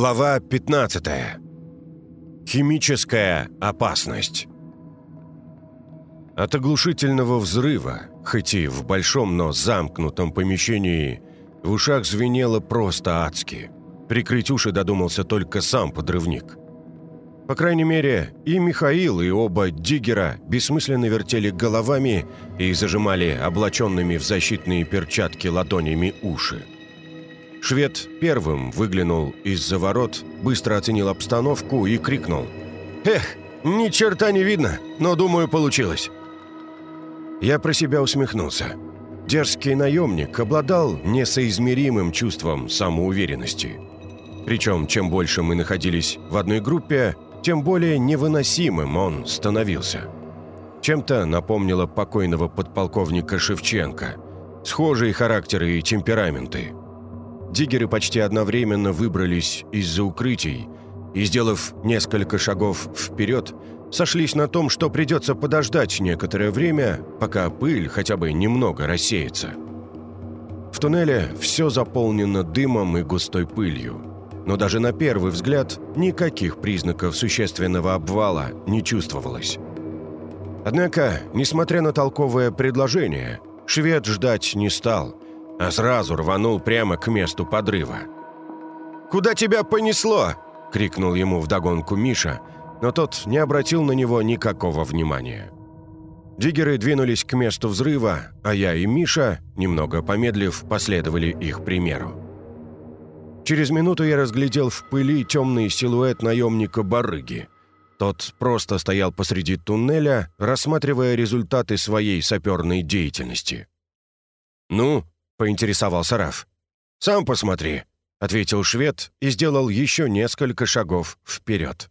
Глава 15. Химическая опасность. От оглушительного взрыва, хоть и в большом, но замкнутом помещении, в ушах звенело просто адски. Прикрыть уши додумался только сам подрывник. По крайней мере, и Михаил, и оба диггера бессмысленно вертели головами и зажимали облаченными в защитные перчатки ладонями уши. Швед первым выглянул из-за ворот, быстро оценил обстановку и крикнул. «Эх, ни черта не видно, но, думаю, получилось». Я про себя усмехнулся. Дерзкий наемник обладал несоизмеримым чувством самоуверенности. Причем, чем больше мы находились в одной группе, тем более невыносимым он становился. Чем-то напомнило покойного подполковника Шевченко. Схожие характеры и темпераменты – Диггеры почти одновременно выбрались из-за укрытий и, сделав несколько шагов вперед, сошлись на том, что придется подождать некоторое время, пока пыль хотя бы немного рассеется. В туннеле все заполнено дымом и густой пылью, но даже на первый взгляд никаких признаков существенного обвала не чувствовалось. Однако, несмотря на толковое предложение, швед ждать не стал – а сразу рванул прямо к месту подрыва. «Куда тебя понесло?» — крикнул ему вдогонку Миша, но тот не обратил на него никакого внимания. Диггеры двинулись к месту взрыва, а я и Миша, немного помедлив, последовали их примеру. Через минуту я разглядел в пыли темный силуэт наемника Барыги. Тот просто стоял посреди туннеля, рассматривая результаты своей саперной деятельности. «Ну, — поинтересовался Раф. «Сам посмотри», — ответил швед и сделал еще несколько шагов вперед.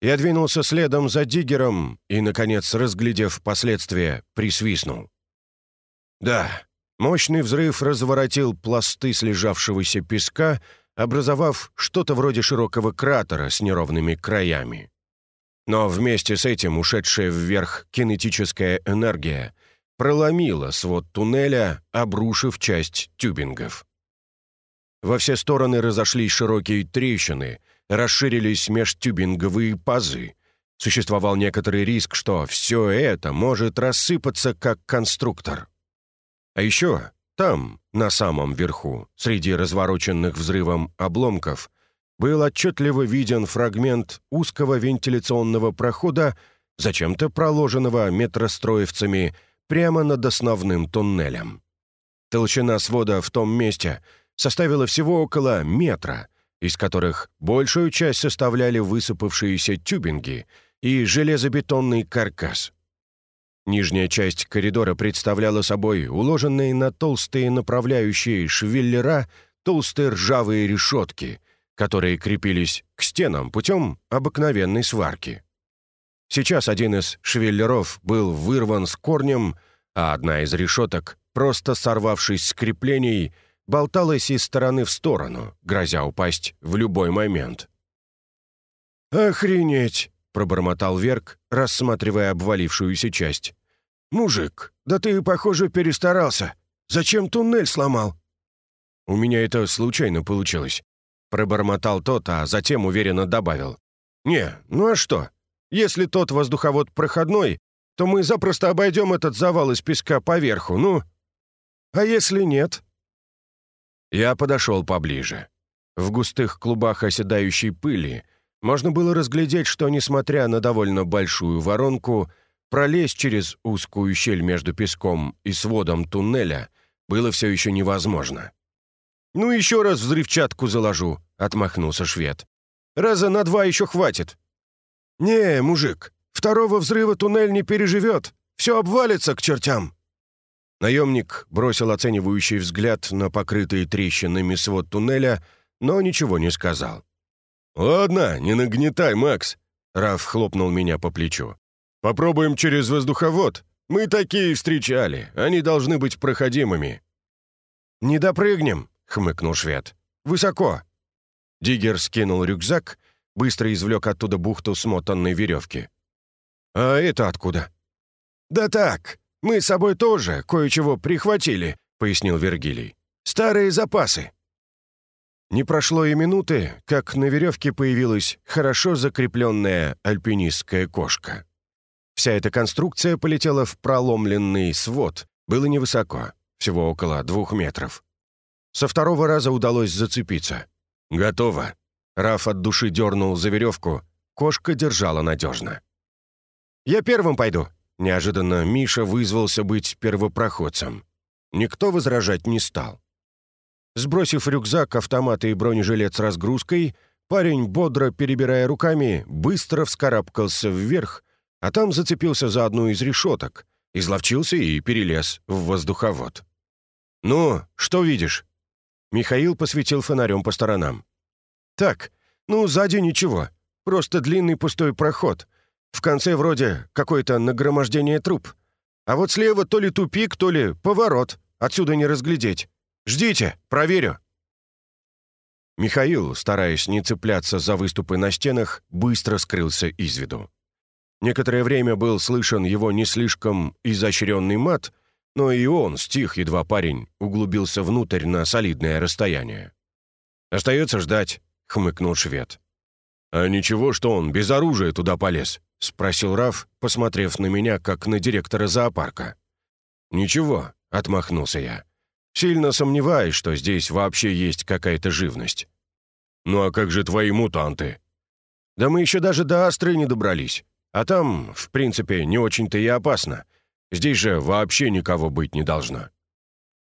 Я двинулся следом за диггером и, наконец, разглядев последствия, присвистнул. Да, мощный взрыв разворотил пласты слежавшегося песка, образовав что-то вроде широкого кратера с неровными краями. Но вместе с этим ушедшая вверх кинетическая энергия проломила свод туннеля, обрушив часть тюбингов. Во все стороны разошлись широкие трещины, расширились межтюбинговые пазы. Существовал некоторый риск, что все это может рассыпаться как конструктор. А еще там, на самом верху, среди развороченных взрывом обломков, был отчетливо виден фрагмент узкого вентиляционного прохода, зачем-то проложенного метростроевцами прямо над основным туннелем. Толщина свода в том месте составила всего около метра, из которых большую часть составляли высыпавшиеся тюбинги и железобетонный каркас. Нижняя часть коридора представляла собой уложенные на толстые направляющие швеллера толстые ржавые решетки, которые крепились к стенам путем обыкновенной сварки. Сейчас один из швеллеров был вырван с корнем, а одна из решеток, просто сорвавшись с креплений, болталась из стороны в сторону, грозя упасть в любой момент. «Охренеть!» — пробормотал Верк, рассматривая обвалившуюся часть. «Мужик, да ты, похоже, перестарался. Зачем туннель сломал?» «У меня это случайно получилось», — пробормотал тот, а затем уверенно добавил. «Не, ну а что? Если тот воздуховод проходной, то мы запросто обойдем этот завал из песка поверху, ну? А если нет?» Я подошел поближе. В густых клубах оседающей пыли можно было разглядеть, что, несмотря на довольно большую воронку, пролезть через узкую щель между песком и сводом туннеля было все еще невозможно. «Ну, еще раз взрывчатку заложу», — отмахнулся швед. «Раза на два еще хватит. «Не, мужик, второго взрыва туннель не переживет. Все обвалится к чертям». Наемник бросил оценивающий взгляд на покрытый трещинами свод туннеля, но ничего не сказал. «Ладно, не нагнетай, Макс», — Раф хлопнул меня по плечу. «Попробуем через воздуховод. Мы такие встречали, они должны быть проходимыми». «Не допрыгнем», — хмыкнул швед. «Высоко». Диггер скинул рюкзак Быстро извлек оттуда бухту смотанной веревки. «А это откуда?» «Да так, мы с собой тоже кое-чего прихватили», — пояснил Вергилий. «Старые запасы». Не прошло и минуты, как на веревке появилась хорошо закрепленная альпинистская кошка. Вся эта конструкция полетела в проломленный свод, было невысоко, всего около двух метров. Со второго раза удалось зацепиться. «Готово». Раф от души дернул за веревку, кошка держала надежно. «Я первым пойду», Неожиданно Миша вызвался быть первопроходцем. Никто возражать не стал. Сбросив рюкзак, автомат и бронежилет с разгрузкой, парень, бодро перебирая руками, быстро вскарабкался вверх, а там зацепился за одну из решеток, изловчился и перелез в воздуховод. «Ну, что видишь?» Михаил посветил фонарем по сторонам. «Так, ну, сзади ничего. Просто длинный пустой проход. В конце вроде какое-то нагромождение труб. А вот слева то ли тупик, то ли поворот. Отсюда не разглядеть. Ждите, проверю». Михаил, стараясь не цепляться за выступы на стенах, быстро скрылся из виду. Некоторое время был слышен его не слишком изощренный мат, но и он стих, едва парень углубился внутрь на солидное расстояние. «Остается ждать», — хмыкнул швед. «А ничего, что он без оружия туда полез?» — спросил Раф, посмотрев на меня, как на директора зоопарка. «Ничего», — отмахнулся я. «Сильно сомневаюсь, что здесь вообще есть какая-то живность». «Ну а как же твои мутанты?» «Да мы еще даже до Астры не добрались. А там, в принципе, не очень-то и опасно. Здесь же вообще никого быть не должно».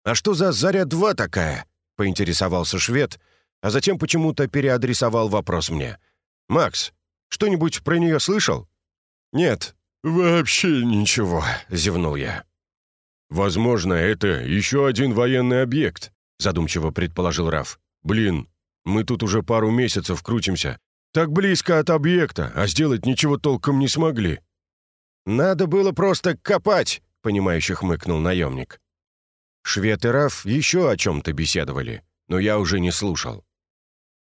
«А что за «Заря-2» такая?» — поинтересовался швед, а затем почему-то переадресовал вопрос мне. «Макс, что-нибудь про нее слышал?» «Нет, вообще ничего», — зевнул я. «Возможно, это еще один военный объект», — задумчиво предположил Раф. «Блин, мы тут уже пару месяцев крутимся. Так близко от объекта, а сделать ничего толком не смогли». «Надо было просто копать», — понимающе хмыкнул наемник. Швед и Раф еще о чем-то беседовали, но я уже не слушал.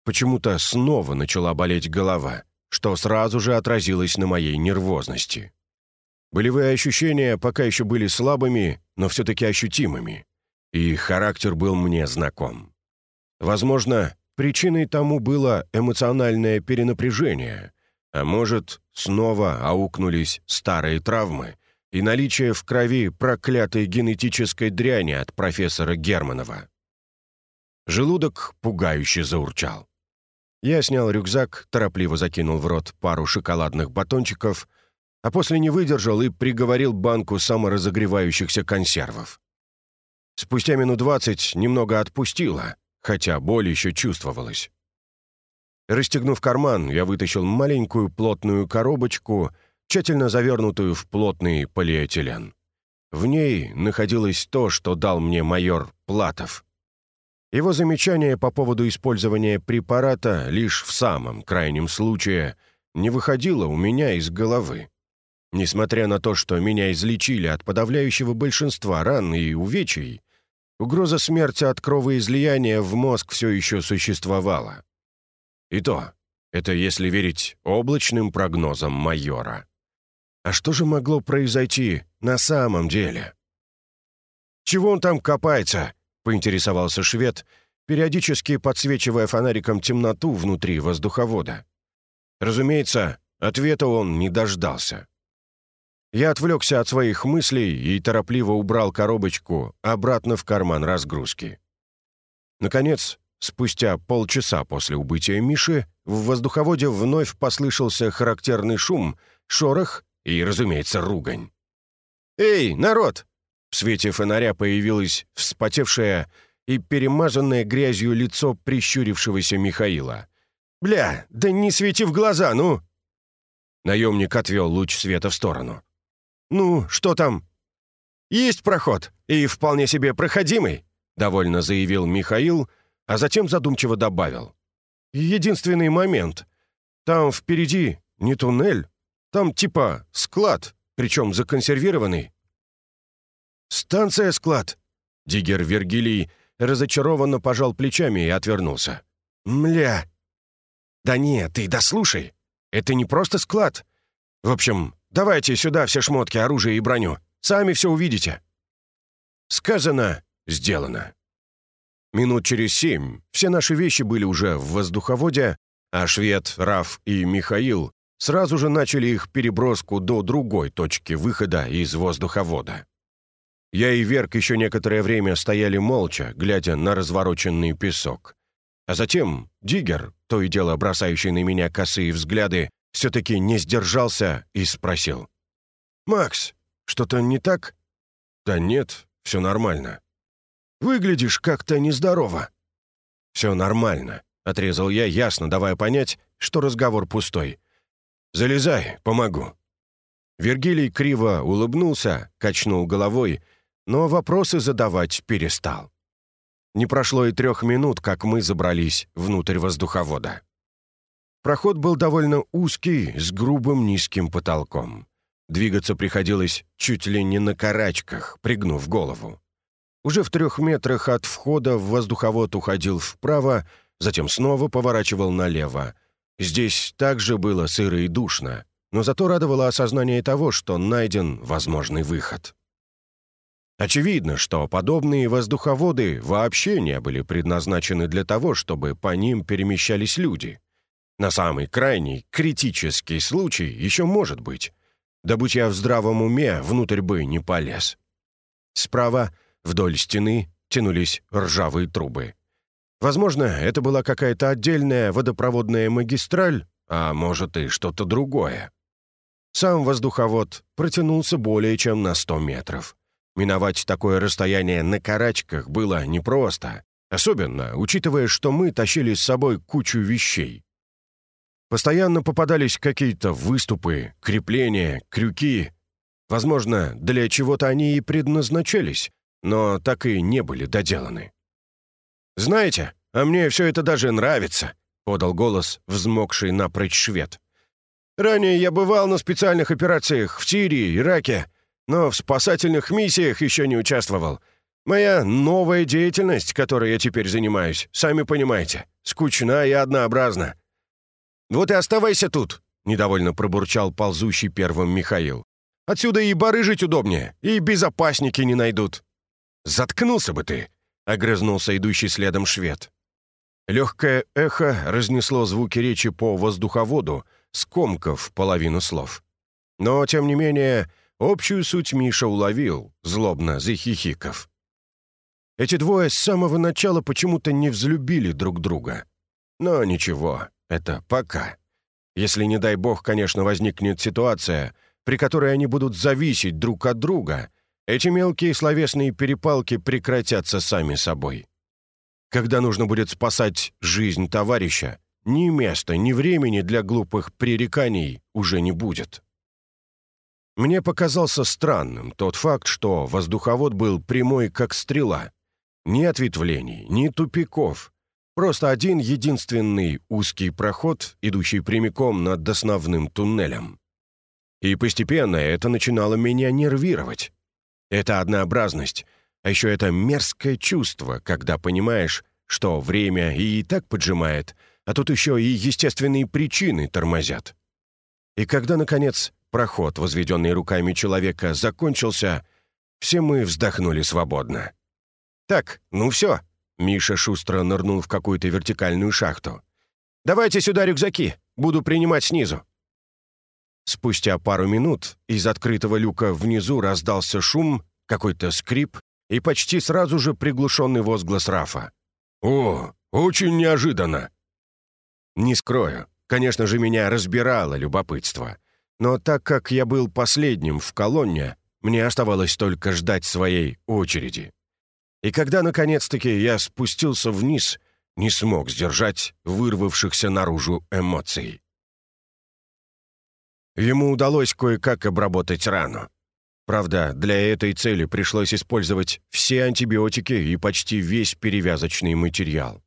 Почему-то снова начала болеть голова что сразу же отразилось на моей нервозности. Болевые ощущения пока еще были слабыми, но все-таки ощутимыми, и характер был мне знаком. Возможно, причиной тому было эмоциональное перенапряжение, а может, снова аукнулись старые травмы и наличие в крови проклятой генетической дряни от профессора Германова. Желудок пугающе заурчал. Я снял рюкзак, торопливо закинул в рот пару шоколадных батончиков, а после не выдержал и приговорил банку саморазогревающихся консервов. Спустя минут двадцать немного отпустило, хотя боль еще чувствовалась. Расстегнув карман, я вытащил маленькую плотную коробочку, тщательно завернутую в плотный полиэтилен. В ней находилось то, что дал мне майор Платов. Его замечание по поводу использования препарата лишь в самом крайнем случае не выходило у меня из головы. Несмотря на то, что меня излечили от подавляющего большинства ран и увечий, угроза смерти от кровоизлияния в мозг все еще существовала. И то, это если верить облачным прогнозам майора. А что же могло произойти на самом деле? «Чего он там копается?» Поинтересовался швед, периодически подсвечивая фонариком темноту внутри воздуховода. Разумеется, ответа он не дождался. Я отвлекся от своих мыслей и торопливо убрал коробочку обратно в карман разгрузки. Наконец, спустя полчаса после убытия Миши, в воздуховоде вновь послышался характерный шум, шорох и, разумеется, ругань. «Эй, народ, в свете фонаря появилось вспотевшее и перемазанное грязью лицо прищурившегося Михаила. «Бля, да не свети в глаза, ну!» Наемник отвел луч света в сторону. «Ну, что там?» «Есть проход, и вполне себе проходимый», — довольно заявил Михаил, а затем задумчиво добавил. «Единственный момент. Там впереди не туннель, там типа склад, причем законсервированный. «Станция-склад!» Диггер Вергилий разочарованно пожал плечами и отвернулся. «Мля!» «Да нет, ты дослушай! Это не просто склад! В общем, давайте сюда все шмотки, оружие и броню. Сами все увидите!» Сказано, сделано. Минут через семь все наши вещи были уже в воздуховоде, а швед, Раф и Михаил сразу же начали их переброску до другой точки выхода из воздуховода. Я и Верк еще некоторое время стояли молча, глядя на развороченный песок. А затем Диггер, то и дело бросающий на меня косые взгляды, все-таки не сдержался и спросил. «Макс, что-то не так?» «Да нет, все нормально». «Выглядишь как-то нездорово». «Все нормально», — отрезал я, ясно давая понять, что разговор пустой. «Залезай, помогу». Вергилий криво улыбнулся, качнул головой, но вопросы задавать перестал. Не прошло и трех минут, как мы забрались внутрь воздуховода. Проход был довольно узкий, с грубым низким потолком. Двигаться приходилось чуть ли не на карачках, пригнув голову. Уже в трех метрах от входа в воздуховод уходил вправо, затем снова поворачивал налево. Здесь также было сыро и душно, но зато радовало осознание того, что найден возможный выход. Очевидно, что подобные воздуховоды вообще не были предназначены для того, чтобы по ним перемещались люди. На самый крайний, критический случай еще может быть. Да будь я в здравом уме, внутрь бы не полез. Справа, вдоль стены, тянулись ржавые трубы. Возможно, это была какая-то отдельная водопроводная магистраль, а может и что-то другое. Сам воздуховод протянулся более чем на 100 метров. Миновать такое расстояние на карачках было непросто, особенно учитывая, что мы тащили с собой кучу вещей. Постоянно попадались какие-то выступы, крепления, крюки. Возможно, для чего-то они и предназначались, но так и не были доделаны. «Знаете, а мне все это даже нравится», — подал голос взмокший напрочь швед. «Ранее я бывал на специальных операциях в Сирии, Ираке, но в спасательных миссиях еще не участвовал. Моя новая деятельность, которой я теперь занимаюсь, сами понимаете, скучна и однообразна. «Вот и оставайся тут», — недовольно пробурчал ползущий первым Михаил. «Отсюда и барыжить удобнее, и безопасники не найдут». «Заткнулся бы ты», — огрызнулся идущий следом швед. Легкое эхо разнесло звуки речи по воздуховоду, скомкав половину слов. Но, тем не менее, общую суть Миша уловил, злобно захихиков. Эти двое с самого начала почему-то не взлюбили друг друга. Но ничего, это пока. Если, не дай бог, конечно, возникнет ситуация, при которой они будут зависеть друг от друга, эти мелкие словесные перепалки прекратятся сами собой. Когда нужно будет спасать жизнь товарища, ни места, ни времени для глупых пререканий уже не будет. Мне показался странным тот факт, что воздуховод был прямой, как стрела. Ни ответвлений, ни тупиков, Просто один единственный узкий проход, идущий прямиком над основным туннелем. И постепенно это начинало меня нервировать. Это однообразность, а еще это мерзкое чувство, когда понимаешь, что время и так поджимает, а тут еще и естественные причины тормозят. И когда, наконец, проход, возведенный руками человека, закончился, все мы вздохнули свободно. «Так, ну все, Миша шустро нырнул в какую-то вертикальную шахту. «Давайте сюда рюкзаки, буду принимать снизу». Спустя пару минут из открытого люка внизу раздался шум, какой-то скрип и почти сразу же приглушенный возглас Рафа. «О, очень неожиданно!» Не скрою, конечно же, меня разбирало любопытство. Но так как я был последним в колонне, мне оставалось только ждать своей очереди. И когда, наконец-таки, я спустился вниз, не смог сдержать вырвавшихся наружу эмоций. Ему удалось кое-как обработать рану. Правда, для этой цели пришлось использовать все антибиотики и почти весь перевязочный материал.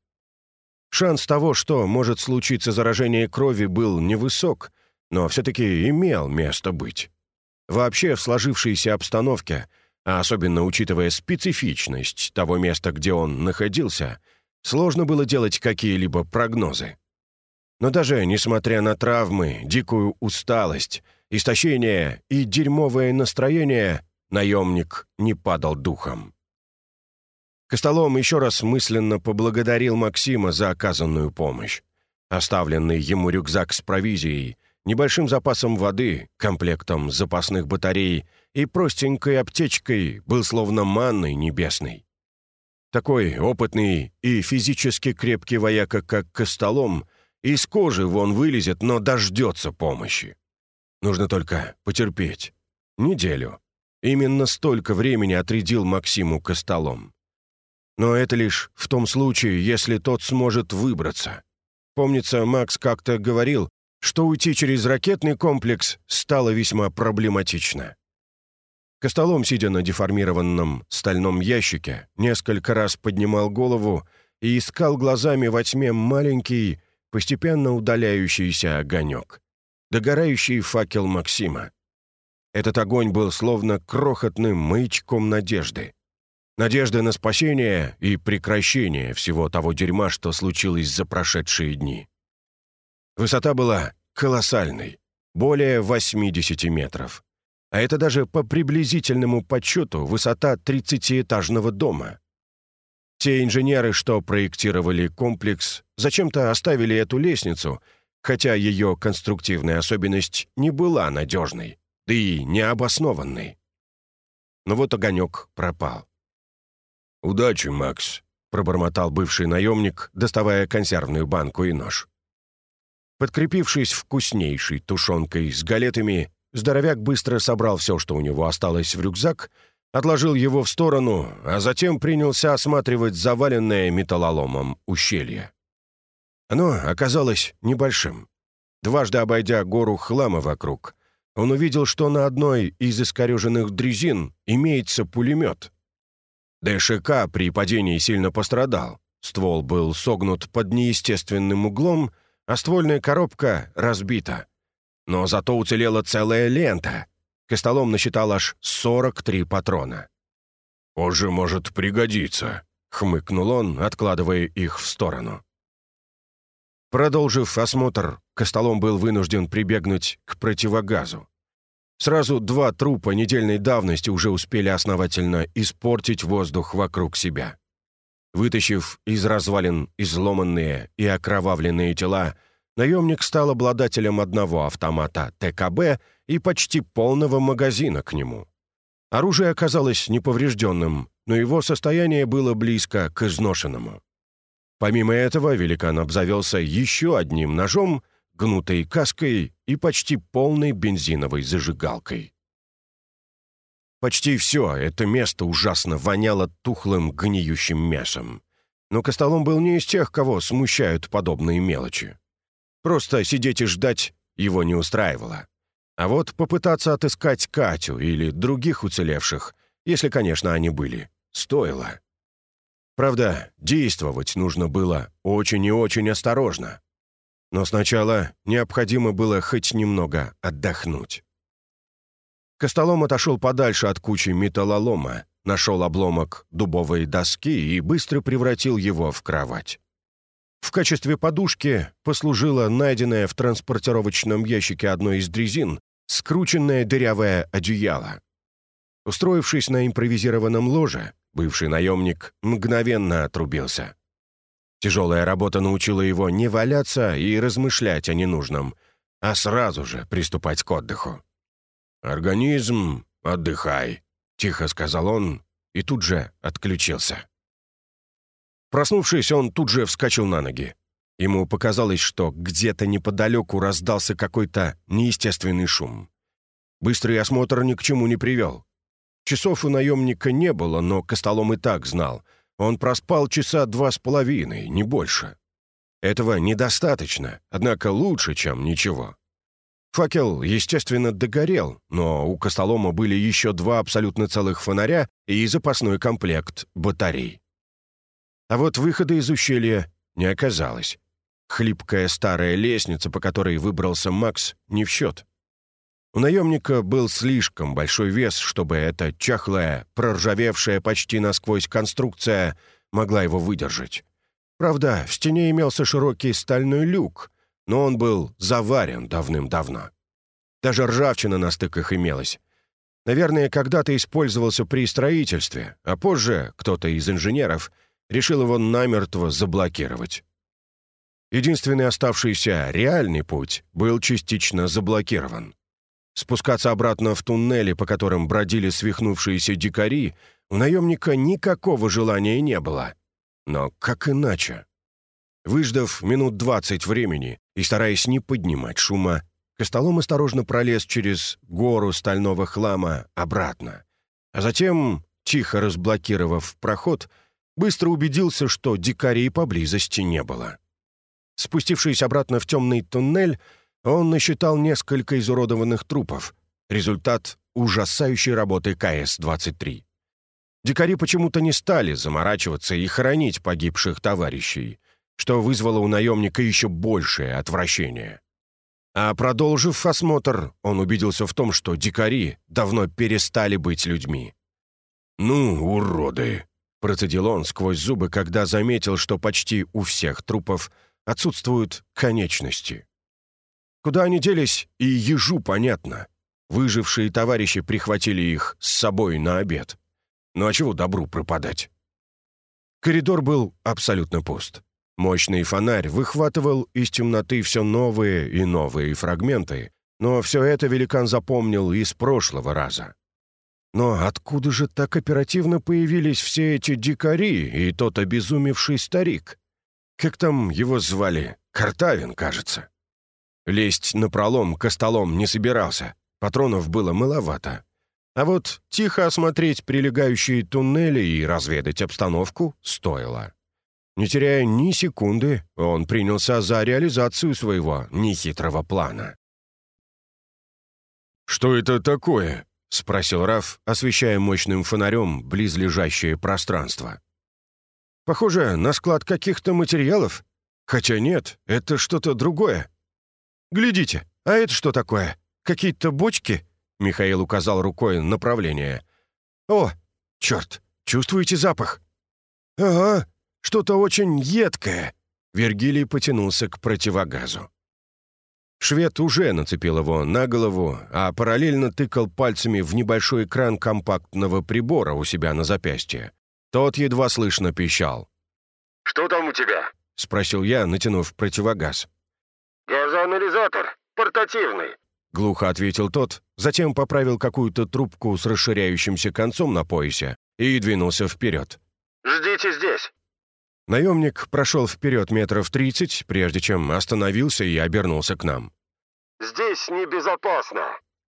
Шанс того, что может случиться заражение крови, был невысок, но все-таки имел место быть. Вообще, в сложившейся обстановке – а особенно учитывая специфичность того места, где он находился, сложно было делать какие-либо прогнозы. Но даже несмотря на травмы, дикую усталость, истощение и дерьмовое настроение, наемник не падал духом. Костолом еще раз мысленно поблагодарил Максима за оказанную помощь. Оставленный ему рюкзак с провизией, небольшим запасом воды, комплектом запасных батарей и простенькой аптечкой был словно манной небесной. Такой опытный и физически крепкий вояка, как Костолом, из кожи вон вылезет, но дождется помощи. Нужно только потерпеть. Неделю. Именно столько времени отрядил Максиму Костолом. Но это лишь в том случае, если тот сможет выбраться. Помнится, Макс как-то говорил, что уйти через ракетный комплекс стало весьма проблематично. Костолом, сидя на деформированном стальном ящике, несколько раз поднимал голову и искал глазами во тьме маленький, постепенно удаляющийся огонек. Догорающий факел Максима. Этот огонь был словно крохотным маячком надежды. Надежды на спасение и прекращение всего того дерьма, что случилось за прошедшие дни. Высота была колоссальной, более 80 метров. А это даже по приблизительному подсчету высота 30-этажного дома. Те инженеры, что проектировали комплекс, зачем-то оставили эту лестницу, хотя ее конструктивная особенность не была надежной, да и необоснованной. Но вот огонек пропал. «Удачи, Макс», — пробормотал бывший наемник, доставая консервную банку и нож. Подкрепившись вкуснейшей тушенкой с галетами, здоровяк быстро собрал все, что у него осталось в рюкзак, отложил его в сторону, а затем принялся осматривать заваленное металлоломом ущелье. Оно оказалось небольшим. Дважды обойдя гору хлама вокруг, он увидел, что на одной из искореженных дрезин имеется пулемет. ДШК при падении сильно пострадал. Ствол был согнут под неестественным углом, а ствольная коробка разбита. Но зато уцелела целая лента. Костолом насчитал аж 43 патрона. «Позже может пригодиться», — хмыкнул он, откладывая их в сторону. Продолжив осмотр, Костолом был вынужден прибегнуть к противогазу. Сразу два трупа недельной давности уже успели основательно испортить воздух вокруг себя. Вытащив из развалин изломанные и окровавленные тела, наемник стал обладателем одного автомата ТКБ и почти полного магазина к нему. Оружие оказалось неповрежденным, но его состояние было близко к изношенному. Помимо этого, великан обзавелся еще одним ножом гнутой каской и почти полной бензиновой зажигалкой. Почти все это место ужасно воняло тухлым гниющим мясом. Но Костолом был не из тех, кого смущают подобные мелочи. Просто сидеть и ждать его не устраивало. А вот попытаться отыскать Катю или других уцелевших, если, конечно, они были, стоило. Правда, действовать нужно было очень и очень осторожно. Но сначала необходимо было хоть немного отдохнуть. Костолом отошел подальше от кучи металлолома, нашел обломок дубовой доски и быстро превратил его в кровать. В качестве подушки послужило найденное в транспортировочном ящике одной из дрезин скрученное дырявое одеяло. Устроившись на импровизированном ложе, бывший наемник мгновенно отрубился. Тяжелая работа научила его не валяться и размышлять о ненужном, а сразу же приступать к отдыху. «Организм, отдыхай», — тихо сказал он и тут же отключился. Проснувшись, он тут же вскочил на ноги. Ему показалось, что где-то неподалеку раздался какой-то неестественный шум. Быстрый осмотр ни к чему не привел. Часов у наемника не было, но Костолом и так знал — он проспал часа два с половиной, не больше. Этого недостаточно, однако лучше, чем ничего. Факел, естественно, догорел, но у Костолома были еще два абсолютно целых фонаря и запасной комплект батарей. А вот выхода из ущелья не оказалось. Хлипкая старая лестница, по которой выбрался Макс, не в счет. У наемника был слишком большой вес, чтобы эта чахлая, проржавевшая почти насквозь конструкция могла его выдержать. Правда, в стене имелся широкий стальной люк, но он был заварен давным-давно. Даже ржавчина на стыках имелась. Наверное, когда-то использовался при строительстве, а позже кто-то из инженеров решил его намертво заблокировать. Единственный оставшийся реальный путь был частично заблокирован. Спускаться обратно в туннели, по которым бродили свихнувшиеся дикари, у наемника никакого желания не было. Но как иначе? Выждав минут двадцать времени и стараясь не поднимать шума, Костолом осторожно пролез через гору стального хлама обратно. А затем, тихо разблокировав проход, быстро убедился, что дикарей поблизости не было. Спустившись обратно в темный туннель, он насчитал несколько изуродованных трупов. Результат ужасающей работы КС-23. Дикари почему-то не стали заморачиваться и хоронить погибших товарищей, что вызвало у наемника еще большее отвращение. А продолжив осмотр, он убедился в том, что дикари давно перестали быть людьми. «Ну, уроды!» — процедил он сквозь зубы, когда заметил, что почти у всех трупов отсутствуют конечности. Куда они делись, и ежу понятно. Выжившие товарищи прихватили их с собой на обед. Ну а чего добру пропадать? Коридор был абсолютно пуст. Мощный фонарь выхватывал из темноты все новые и новые фрагменты, но все это великан запомнил из прошлого раза. Но откуда же так оперативно появились все эти дикари и тот обезумевший старик? Как там его звали? Картавин, кажется. Лезть на пролом к столом не собирался, патронов было маловато. А вот тихо осмотреть прилегающие туннели и разведать обстановку стоило. Не теряя ни секунды, он принялся за реализацию своего нехитрого плана. «Что это такое?» — спросил Раф, освещая мощным фонарем близлежащее пространство. «Похоже на склад каких-то материалов. Хотя нет, это что-то другое. Глядите, а это что такое? Какие-то бочки?» Михаил указал рукой направление. «О, черт, чувствуете запах?» «Ага, что-то очень едкое!» Вергилий потянулся к противогазу. Швед уже нацепил его на голову, а параллельно тыкал пальцами в небольшой экран компактного прибора у себя на запястье. Тот едва слышно пищал. «Что там у тебя?» — спросил я, натянув противогаз. «Газоанализатор. Портативный», — глухо ответил тот, затем поправил какую-то трубку с расширяющимся концом на поясе и двинулся вперед. «Ждите здесь». Наемник прошел вперед метров тридцать, прежде чем остановился и обернулся к нам. «Здесь небезопасно».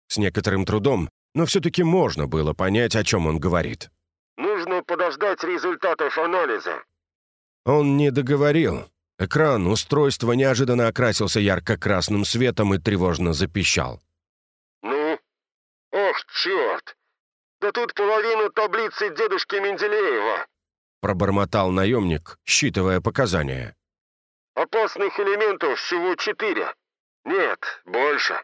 С некоторым трудом, но все-таки можно было понять, о чем он говорит. «Нужно подождать результатов анализа». Он не договорил. Экран устройства неожиданно окрасился ярко-красным светом и тревожно запищал. «Ну? Ох, черт! Да тут половина таблицы дедушки Менделеева пробормотал наемник, считывая показания. «Опасных элементов всего четыре. Нет, больше.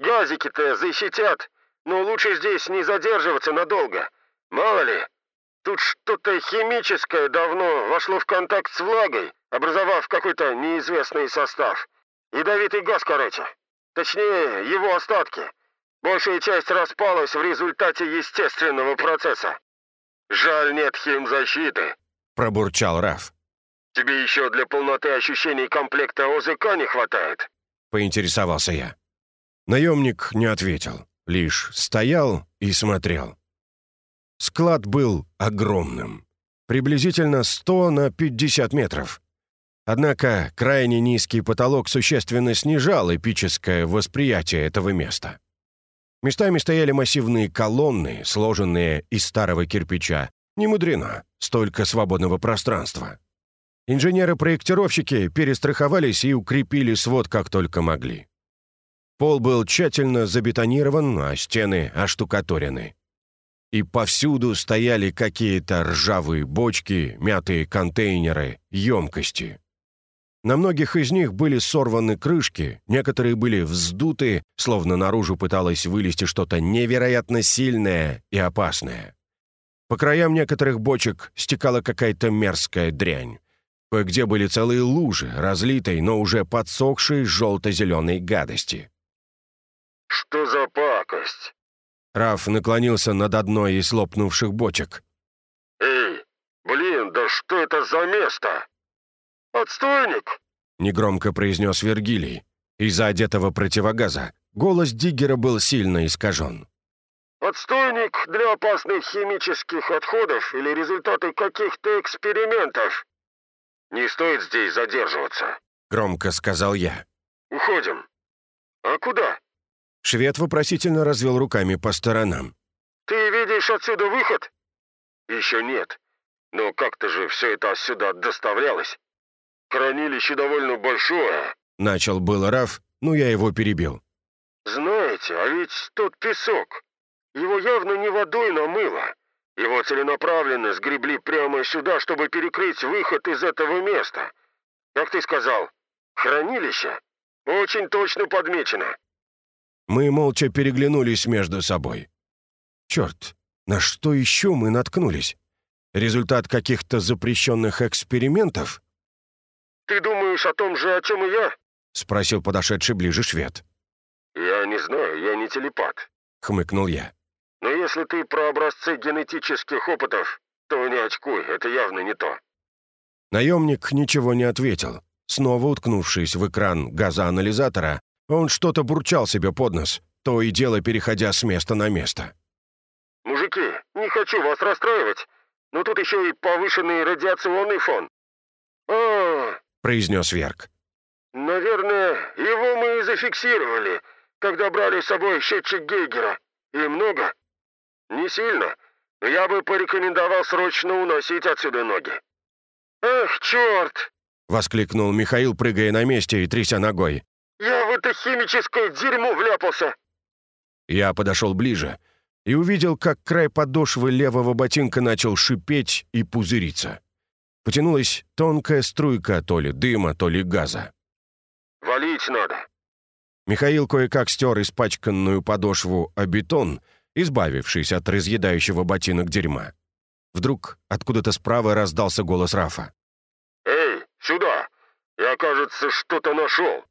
Газики-то защитят, но лучше здесь не задерживаться надолго. Мало ли, тут что-то химическое давно вошло в контакт с влагой, образовав какой-то неизвестный состав. Ядовитый газ, короче. Точнее, его остатки. Большая часть распалась в результате естественного процесса. «Жаль, нет химзащиты», — пробурчал Раф. «Тебе еще для полноты ощущений комплекта ОЗК не хватает?» — поинтересовался я. Наемник не ответил, лишь стоял и смотрел. Склад был огромным, приблизительно 100 на 50 метров. Однако крайне низкий потолок существенно снижал эпическое восприятие этого места. Местами стояли массивные колонны, сложенные из старого кирпича. Не мудрено, столько свободного пространства. Инженеры-проектировщики перестраховались и укрепили свод как только могли. Пол был тщательно забетонирован, а стены оштукатурены. И повсюду стояли какие-то ржавые бочки, мятые контейнеры, емкости. На многих из них были сорваны крышки, некоторые были вздуты, словно наружу пыталось вылезти что-то невероятно сильное и опасное. По краям некоторых бочек стекала какая-то мерзкая дрянь. Кое-где были целые лужи, разлитой, но уже подсохшей желто-зеленой гадости. «Что за пакость?» Раф наклонился над одной из лопнувших бочек. «Эй, блин, да что это за место? Отстойник!» Негромко произнес Вергилий. Из-за одетого противогаза голос Диггера был сильно искажен. «Отстойник для опасных химических отходов или результаты каких-то экспериментов. Не стоит здесь задерживаться», — громко сказал я. «Уходим. А куда?» Швед вопросительно развел руками по сторонам. «Ты видишь отсюда выход?» «Еще нет. Но как-то же все это отсюда доставлялось. Хранилище довольно большое». Начал был Раф, но я его перебил. «Знаете, а ведь тот песок, его явно не водой намыло. Его целенаправленно сгребли прямо сюда, чтобы перекрыть выход из этого места. Как ты сказал, хранилище? Очень точно подмечено». Мы молча переглянулись между собой. Черт, на что еще мы наткнулись? Результат каких-то запрещенных экспериментов? «Ты думаешь о том же, о чем и я?» — спросил подошедший ближе швед. «Я не знаю, я не телепат», — хмыкнул я. «Но если ты про образцы генетических опытов, то не очкуй, это явно не то». Наемник ничего не ответил. Снова уткнувшись в экран газоанализатора, он что-то бурчал себе под нос, то и дело переходя с места на место. «Мужики, не хочу вас расстраивать, но тут еще и повышенный радиационный фон». «А, произнес Верк. «Наверное, его мы и зафиксировали, когда брали с собой счетчик Гейгера. И много? Не сильно, но я бы порекомендовал срочно уносить отсюда ноги». «Эх, черт!» — воскликнул Михаил, прыгая на месте и тряся ногой. «Я в это химическое дерьмо вляпался!» Я подошел ближе и увидел, как край подошвы левого ботинка начал шипеть и пузыриться. Потянулась тонкая струйка то ли дыма, то ли газа. «Валить надо!» Михаил кое-как стер испачканную подошву о бетон, избавившись от разъедающего ботинок дерьма. Вдруг откуда-то справа раздался голос Рафа. «Эй, сюда! Я, кажется, что-то нашел!»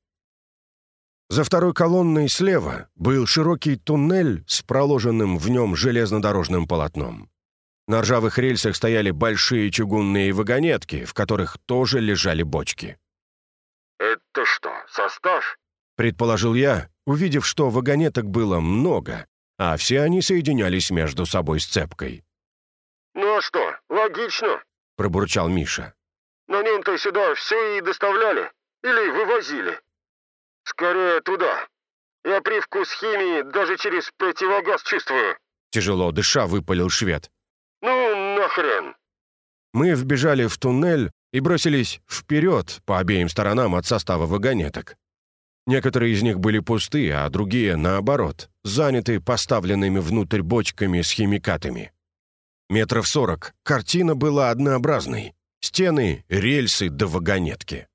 За второй колонной слева был широкий туннель с проложенным в нем железнодорожным полотном. На ржавых рельсах стояли большие чугунные вагонетки, в которых тоже лежали бочки. «Это что, состав?» — предположил я, увидев, что вагонеток было много, а все они соединялись между собой с цепкой. «Ну а что, логично», — пробурчал Миша. «На нем-то сюда все и доставляли. Или вывозили. Скорее туда. Я привкус химии даже через противогаз чувствую». Тяжело дыша выпалил швед. «Ну, нахрен!» Мы вбежали в туннель и бросились вперед по обеим сторонам от состава вагонеток. Некоторые из них были пусты, а другие, наоборот, заняты поставленными внутрь бочками с химикатами. Метров сорок. Картина была однообразной. Стены, рельсы до вагонетки.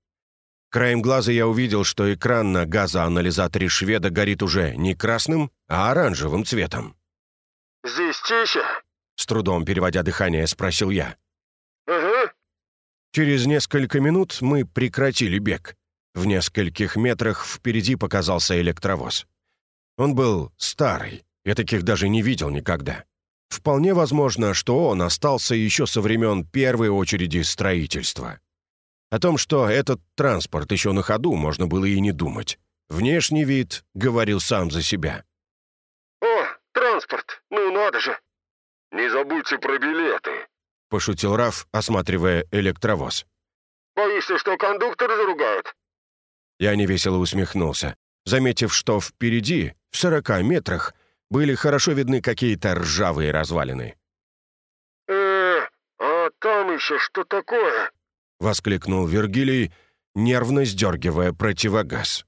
Краем глаза я увидел, что экран на газоанализаторе шведа горит уже не красным, а оранжевым цветом. «Здесь тише?» С трудом переводя дыхание, спросил я. «Ага». Через несколько минут мы прекратили бег. В нескольких метрах впереди показался электровоз. Он был старый, я таких даже не видел никогда. Вполне возможно, что он остался еще со времен первой очереди строительства. О том, что этот транспорт еще на ходу, можно было и не думать. Внешний вид говорил сам за себя. «О, транспорт! Ну надо же! Не забудьте про билеты!» — пошутил Раф, осматривая электровоз. «Боишься, что кондуктор заругают?» Я невесело усмехнулся, заметив, что впереди, в сорока метрах, были хорошо видны какие-то ржавые развалины. э а там еще что такое?» — воскликнул Вергилий, нервно сдергивая противогаз.